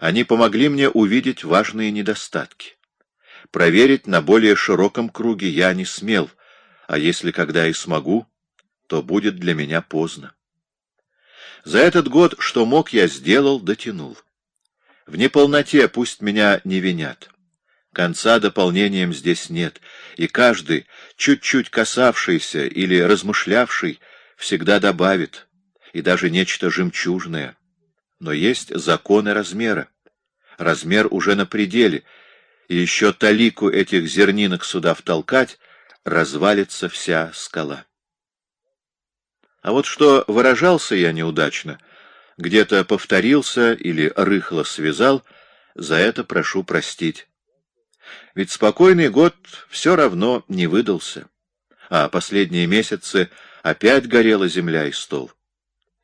Они помогли мне увидеть важные недостатки. Проверить на более широком круге я не смел, а если когда и смогу, то будет для меня поздно. За этот год, что мог, я сделал, дотянул. В неполноте пусть меня не винят. Конца дополнением здесь нет, и каждый, чуть-чуть касавшийся или размышлявший, всегда добавит, и даже нечто жемчужное. Но есть законы размера. Размер уже на пределе, и еще талику этих зернинок сюда втолкать, развалится вся скала. А вот что выражался я неудачно, где-то повторился или рыхло связал, за это прошу простить. Ведь спокойный год все равно не выдался, а последние месяцы опять горела земля и стол.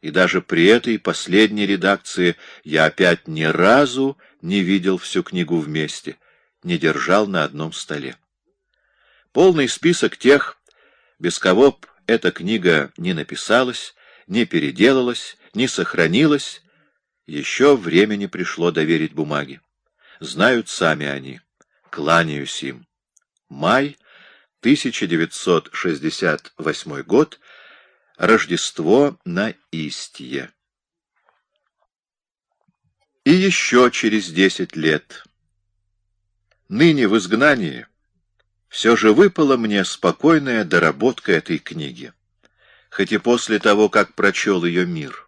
И даже при этой последней редакции я опять ни разу не видел всю книгу вместе, не держал на одном столе. Полный список тех, без кого б эта книга не написалась, не переделалась, не сохранилась, еще времени пришло доверить бумаге. Знают сами они. Кланяюсь им. Май 1968 год. Рождество на Истье. И еще через десять лет. Ныне в изгнании все же выпала мне спокойная доработка этой книги, хоть и после того, как прочел ее мир.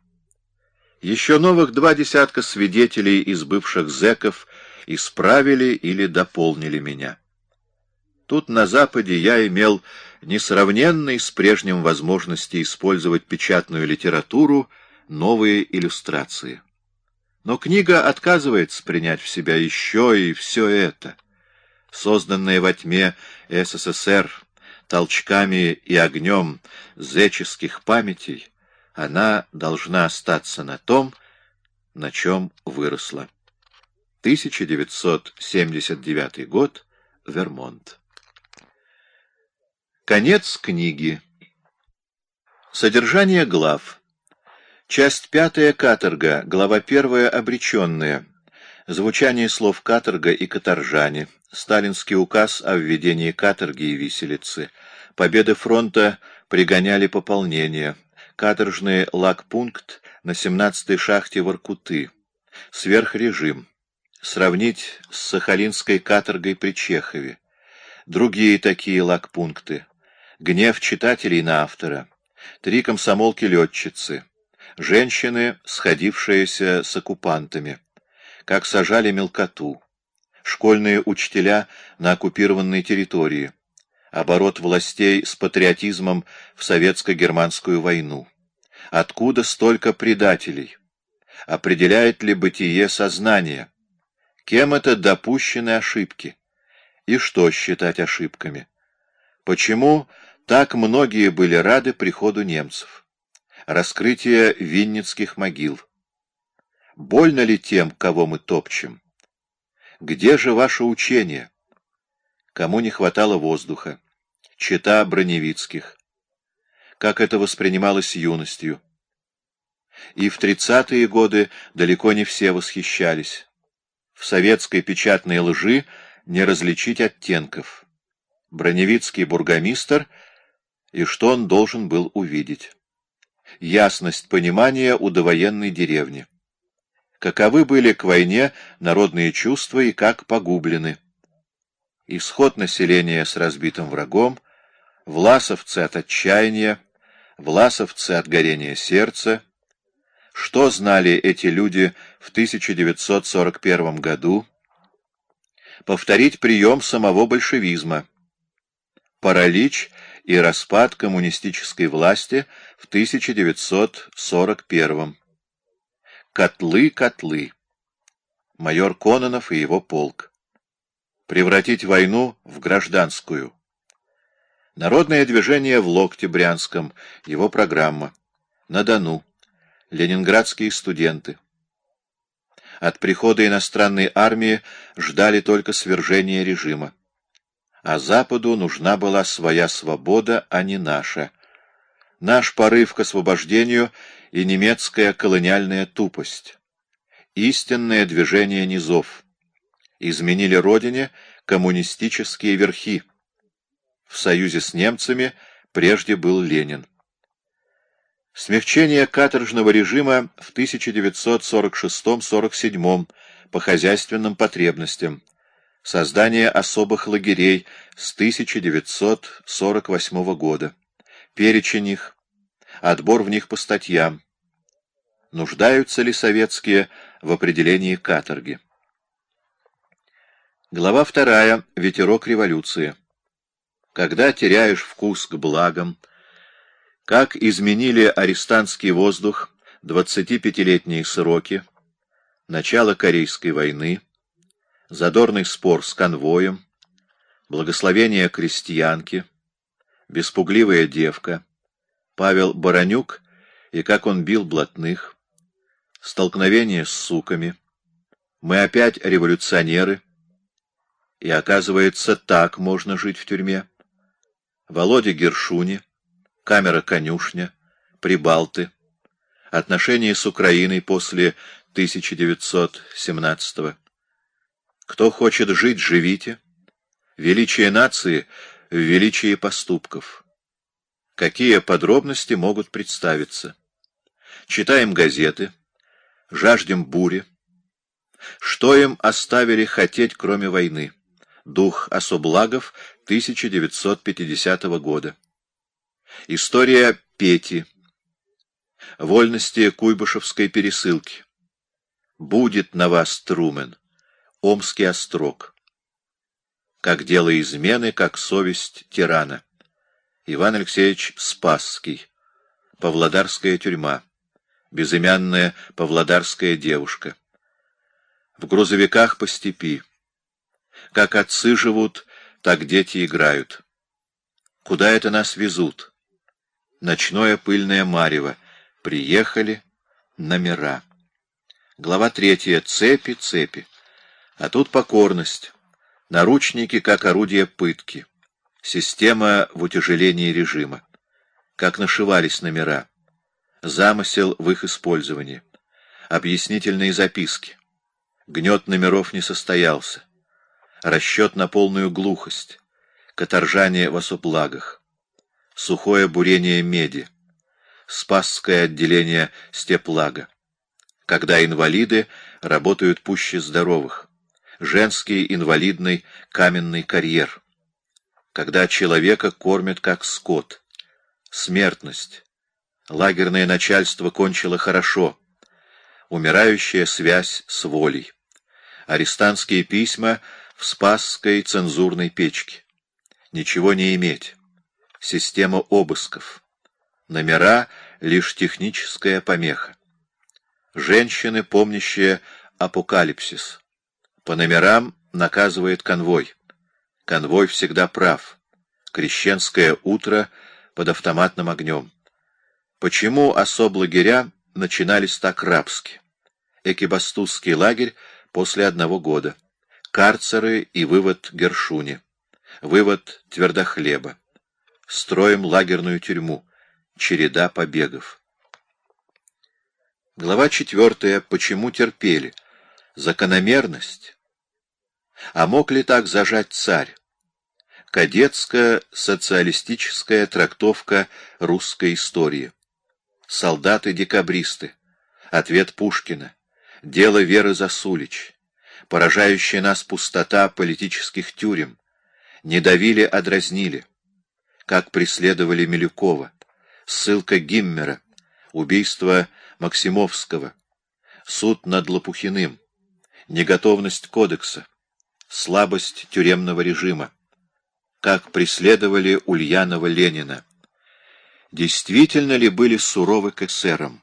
Еще новых два десятка свидетелей из бывших зэков исправили или дополнили меня. Тут на Западе я имел несравненные с прежним возможности использовать печатную литературу, новые иллюстрации. Но книга отказывается принять в себя еще и все это. Созданная во тьме СССР толчками и огнем зеческих памятей, она должна остаться на том, на чем выросла. 1979 год, Вермонт. Конец книги. Содержание глав. Часть пятая каторга, глава первая обреченная. Звучание слов каторга и каторжане. Сталинский указ о введении каторги и виселицы. Победы фронта пригоняли пополнение. Каторжный лагпункт на 17-й шахте Воркуты. Сверхрежим. Сравнить с Сахалинской каторгой при Чехове. Другие такие лагпункты. Гнев читателей на автора. Три комсомолки-летчицы. Женщины, сходившиеся с оккупантами. Как сажали мелкоту. Школьные учителя на оккупированной территории. Оборот властей с патриотизмом в советско-германскую войну. Откуда столько предателей? Определяет ли бытие сознания? Кем это допущены ошибки? И что считать ошибками? Почему так многие были рады приходу немцев. Раскрытие винницких могил. Больно ли тем, кого мы топчем? Где же ваше учение? Кому не хватало воздуха? Чита Броневицких. Как это воспринималось юностью? И в тридцатые годы далеко не все восхищались. В советской печатной лжи не различить оттенков. Броневицкий бургомистр — и что он должен был увидеть. Ясность понимания у довоенной деревни. Каковы были к войне народные чувства и как погублены. Исход населения с разбитым врагом, власовцы от отчаяния, власовцы от горения сердца. Что знали эти люди в 1941 году? Повторить прием самого большевизма. Паралич и распад коммунистической власти в 1941 Котлы, котлы. Майор Кононов и его полк. Превратить войну в гражданскую. Народное движение в Локтебрянском, его программа. На Дону. Ленинградские студенты. От прихода иностранной армии ждали только свержения режима а Западу нужна была своя свобода, а не наша. Наш порыв к освобождению и немецкая колониальная тупость. истинное движение низов. Изменили родине коммунистические верхи. В союзе с немцами прежде был Ленин. Смягчение каторжного режима в 1946-47 по хозяйственным потребностям. Создание особых лагерей с 1948 года. Перечень их. Отбор в них по статьям. Нуждаются ли советские в определении каторги? Глава вторая. Ветерок революции. Когда теряешь вкус к благам, как изменили арестантский воздух 25-летние сроки, начало Корейской войны, задорный спор с конвоем, благословение крестьянки, беспугливая девка, Павел Баранюк и как он бил блатных, столкновение с суками, мы опять революционеры, и, оказывается, так можно жить в тюрьме. Володя Гершуни, камера-конюшня, прибалты, отношения с Украиной после 1917 -го. Кто хочет жить, живите. Величие нации в величии поступков. Какие подробности могут представиться? Читаем газеты, жаждем бури. Что им оставили хотеть, кроме войны? Дух особлагов 1950 года. История Пети. Вольности Куйбышевской пересылки. Будет на вас Трумен. Омский острог. Как дело измены, как совесть тирана. Иван Алексеевич Спасский. Павлодарская тюрьма. Безымянная павлодарская девушка. В грузовиках по степи. Как отцы живут, так дети играют. Куда это нас везут? Ночное пыльное марево. Приехали. Номера. Глава третья. Цепи, цепи. А тут покорность. Наручники как орудие пытки. Система в утяжелении режима. Как нашивались номера. Замысел в их использовании. Объяснительные записки. Гнет номеров не состоялся. Расчет на полную глухость каторжане в осоплагах, сухое бурение меди, спасское отделение степлага, когда инвалиды работают пуще здоровых, женский инвалидный каменный карьер, когда человека кормят как скот, смертность, лагерное начальство кончило хорошо, умирающая связь с волей, арестантские письма в спасской цензурной печке, ничего не иметь. Система обысков. Номера — лишь техническая помеха. Женщины, помнящие апокалипсис. По номерам наказывает конвой. Конвой всегда прав. Крещенское утро под автоматным огнем. Почему особлагеря начинались так рабски? Экибастузский лагерь после одного года. Карцеры и вывод Гершуни. Вывод твердохлеба. Строим лагерную тюрьму. Череда побегов. Глава четвертая. Почему терпели? Закономерность. А мог ли так зажать царь? Кадетско-социалистическая трактовка русской истории. Солдаты-декабристы. Ответ Пушкина. Дело Веры Засулич. Поражающая нас пустота политических тюрем не давили, а дразнили. Как преследовали Милюкова, ссылка Гиммера, убийство Максимовского, суд над Лопухиным, неготовность кодекса, слабость тюремного режима, как преследовали Ульянова Ленина. Действительно ли были суровы к эсерам?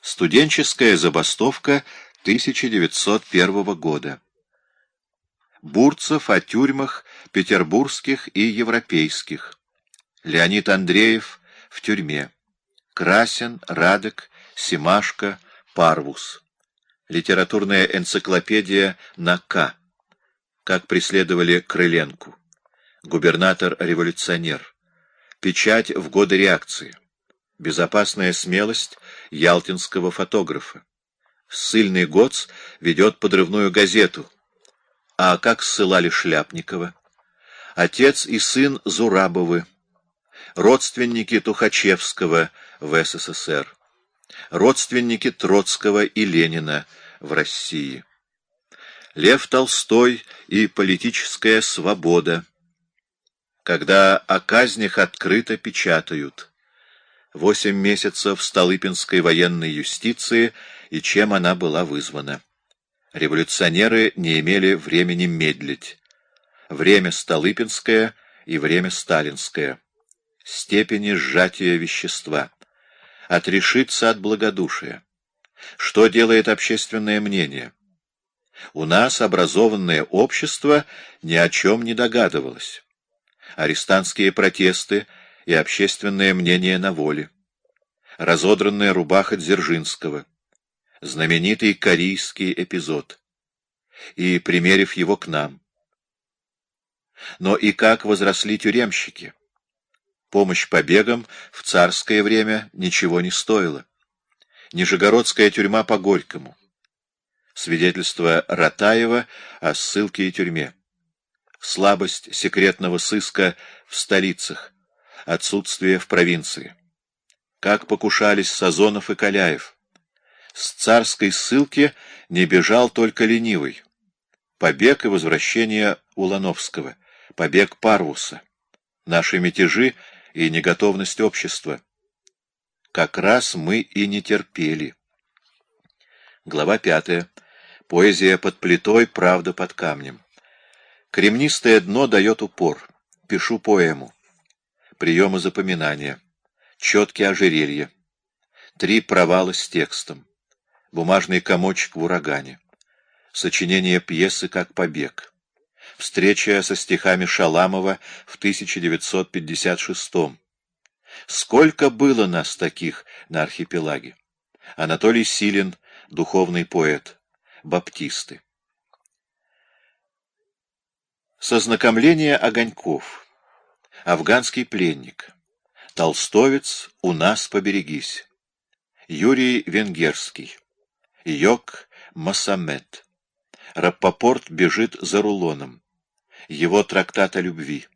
Студенческая забастовка 1901 года. Бурцев о тюрьмах петербургских и европейских. Леонид Андреев в тюрьме. Красин, Радек, Симашко, Парвус. Литературная энциклопедия на К. Как преследовали Крыленку. Губернатор-революционер. Печать в годы реакции. Безопасная смелость ялтинского фотографа. Ссыльный Гоц ведет подрывную газету. А как ссылали Шляпникова? Отец и сын Зурабовы, родственники Тухачевского в СССР, родственники Троцкого и Ленина в России. Лев Толстой и политическая свобода, когда о казнях открыто печатают. Восемь месяцев Столыпинской военной юстиции и чем она была вызвана. Революционеры не имели времени медлить. Время Столыпинское и время Сталинское. Степени сжатия вещества. Отрешиться от благодушия. Что делает общественное мнение? У нас образованное общество ни о чем не догадывалось. Арестантские протесты и общественное мнение на воле. Разодранная рубаха Дзержинского. Знаменитый корейский эпизод. И примерив его к нам. Но и как возросли тюремщики? Помощь побегам в царское время ничего не стоила. Нижегородская тюрьма по Горькому. Свидетельство Ратаева о ссылке и тюрьме. Слабость секретного сыска в столицах. Отсутствие в провинции. Как покушались Сазонов и Каляев. С царской ссылки не бежал только ленивый. Побег и возвращение Улановского. Побег Парвуса. Наши мятежи и неготовность общества. Как раз мы и не терпели. Глава пятая. Поэзия под плитой, правда под камнем. Кремнистое дно дает упор. Пишу поэму. Приемы запоминания. Четкие ожерелья. Три провала с текстом. Бумажный комочек в урагане. Сочинение пьесы как побег. Встреча со стихами Шаламова в 1956 -м. Сколько было нас таких на архипелаге? Анатолий Силин, духовный поэт. Баптисты. Сознакомление огоньков. Афганский пленник. Толстовец, у нас поберегись. Юрий Венгерский. Йог Масамет. Раппопорт бежит за рулоном. Его трактат о любви.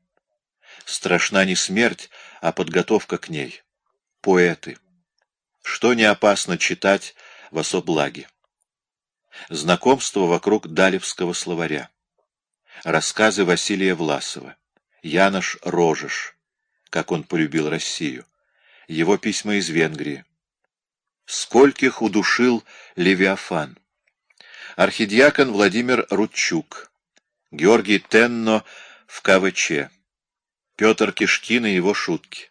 Страшна не смерть, а подготовка к ней. Поэты. Что не опасно читать в особлаге. Знакомство вокруг Далевского словаря. Рассказы Василия Власова. Янош Рожеш. Как он полюбил Россию. Его письма из Венгрии. Скольких удушил Левиафан. Архидиакон Владимир Рудчук. Георгий Тенно в КВЧ. Петр Кишкин и его шутки.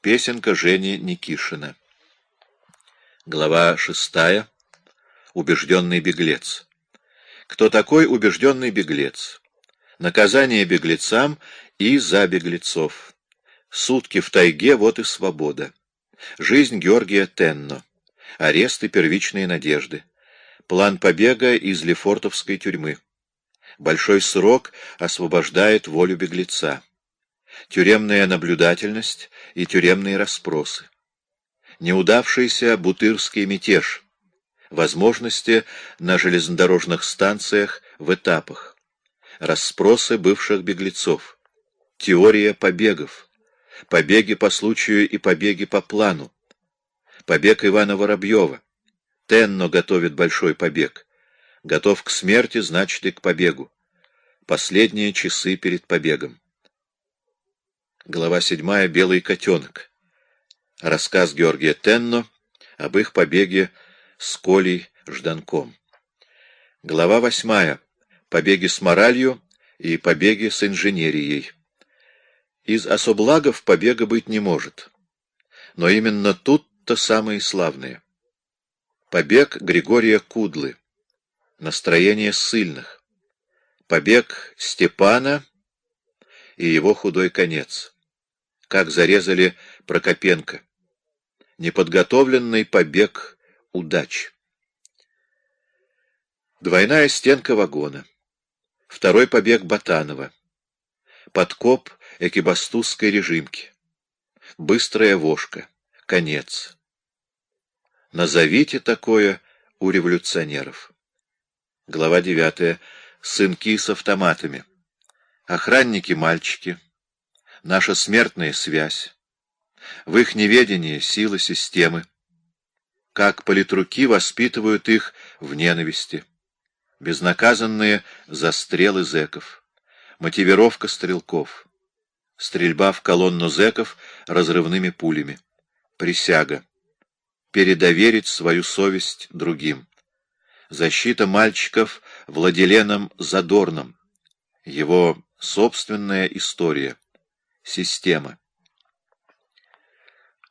Песенка Жени Никишина. Глава шестая. Убежденный беглец. Кто такой убежденный беглец? Наказание беглецам и за беглецов. Сутки в тайге, вот и свобода. Жизнь Георгия Тенно. Аресты первичные надежды. План побега из Лефортовской тюрьмы. Большой срок освобождает волю беглеца. Тюремная наблюдательность и тюремные расспросы. Неудавшийся бутырский мятеж. Возможности на железнодорожных станциях в этапах расспросы бывших беглецов, теория побегов, побеги по случаю и побеги по плану, побег Ивана Воробьева. Тенно готовит большой побег. Готов к смерти, значит и к побегу. Последние часы перед побегом. Глава седьмая. Белый котенок. Рассказ Георгия Тенно об их побеге с Колей Жданком. Глава восьмая побеги с моралью и побеги с инженерией. Из особлагов побега быть не может. Но именно тут-то самые славные. Побег Григория Кудлы. Настроение ссыльных. Побег Степана и его худой конец. Как зарезали Прокопенко. Неподготовленный побег удач. Двойная стенка вагона. Второй побег Батанова. Подкоп экибастузской режимки. Быстрая вошка. Конец. Назовите такое у революционеров. Глава 9. Сынки с автоматами. Охранники-мальчики. Наша смертная связь. В их неведении сила системы. Как политруки воспитывают их в ненависти. Безнаказанные застрелы зэков. Мотивировка стрелков. Стрельба в колонну зэков разрывными пулями. Присяга. Передоверить свою совесть другим. Защита мальчиков Владиленом Задорном. Его собственная история. Система.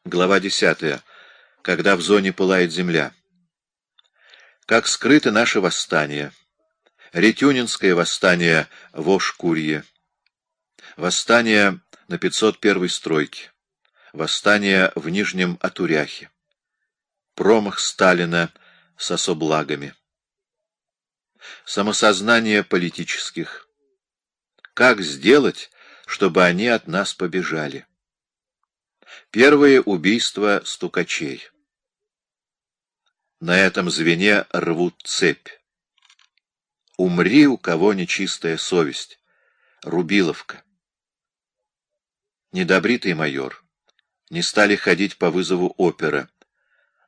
Глава 10. Когда в зоне пылает земля. Как скрыто наше восстание. Ретюнинское восстание в Ошкурье. Восстание на 501 стройке. Восстание в Нижнем Атуряхе. Промах Сталина с особлагами. Самосознание политических. Как сделать, чтобы они от нас побежали? Первое убийство стукачей. На этом звене рвут цепь. Умри, у кого нечистая совесть. Рубиловка. Недобритый майор. Не стали ходить по вызову опера.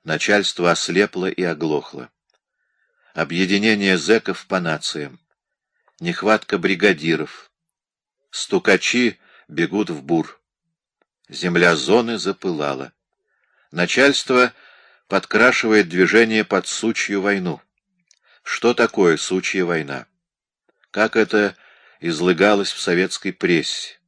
Начальство ослепло и оглохло. Объединение зэков по нациям. Нехватка бригадиров. Стукачи бегут в бур. Земля зоны запылала. Начальство подкрашивает движение под сучью войну. Что такое сучья война? Как это излагалось в советской прессе?